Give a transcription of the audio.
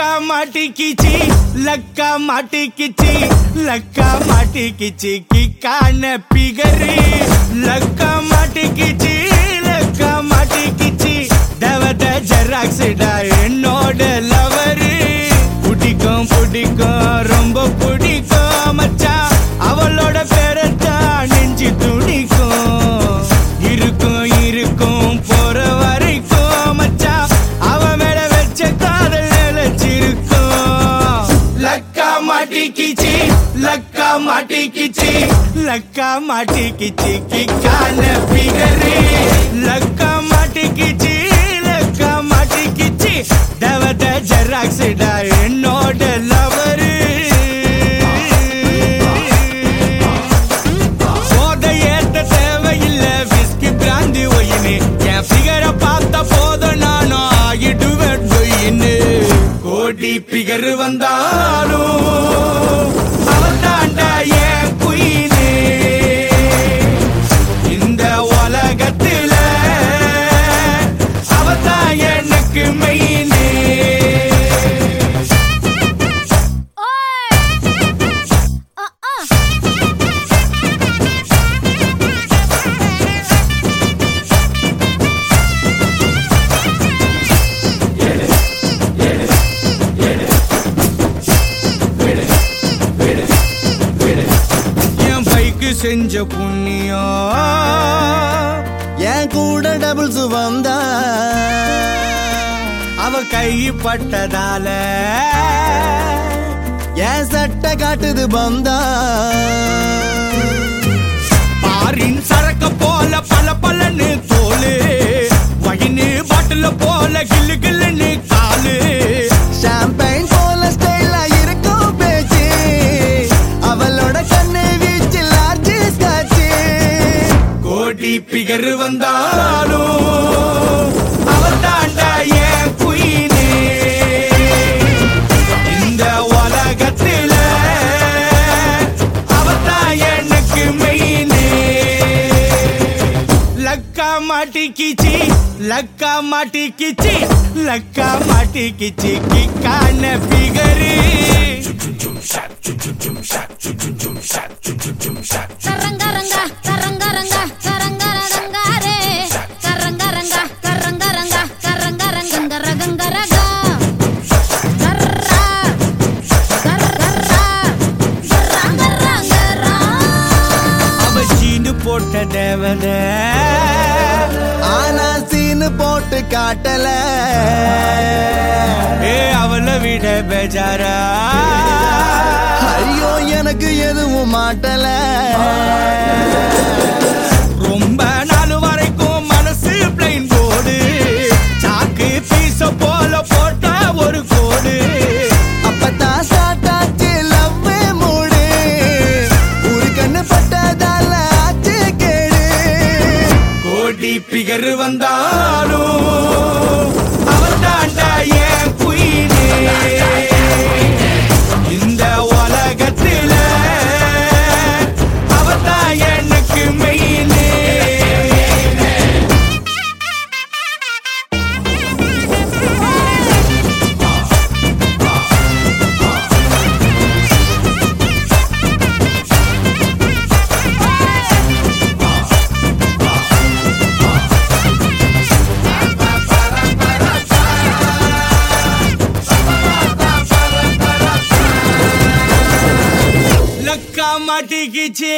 லக்கா மாட்டிக்கிச்சி லக்கா மாட்டிக்கிச்சி லக்கா மாட்டிக்கிச்சி கிக்கான பிகரு. லக்கா மாட்டிக்கிச்சி லக்கா மாட்டிக்கிச்சி. தவத ஜெராக்ஸிடா என்னோட மாட்டிக்கிச்சி. லக்கா மாட்டிக்கிச்சி. லக்கா மாட்டிக்கிச்சி. கிக்கான பிகரு. லக்கா மாட்டிக்கிச்சி. லக்கா மாட்டிக்கிச்சி. தவத ஜெராக்ஸ் என்னோட பிகர் வந்தாலும் செஞ்ச புண்ணியம் என் கூட டபுள்ஸ் வந்தா அவ கைப்பட்டதால என் சட்டை காட்டுது பந்தா. கோடி பிகர் வந்தாலும் அவ தாண்டா என் குயினே இந்த உலகத்துல அவதான் எனக்கு மெயினே லக்கா மாட்டிக்கிச்சி லக்கா மாட்டிக்கிச்சி லக்கா மாட்டிக்கிச்சி கிக்கான பிகரு கரங்கரங்க போட்ட தேவத ஆனா சீனு போட்டு காட்டல. ஏ அவளை விட பேஜாரா? ஐயோ எனக்கு எதுவும் மாட்டல. ரொம்ப நிகர் பிகர் কামাটি গেছে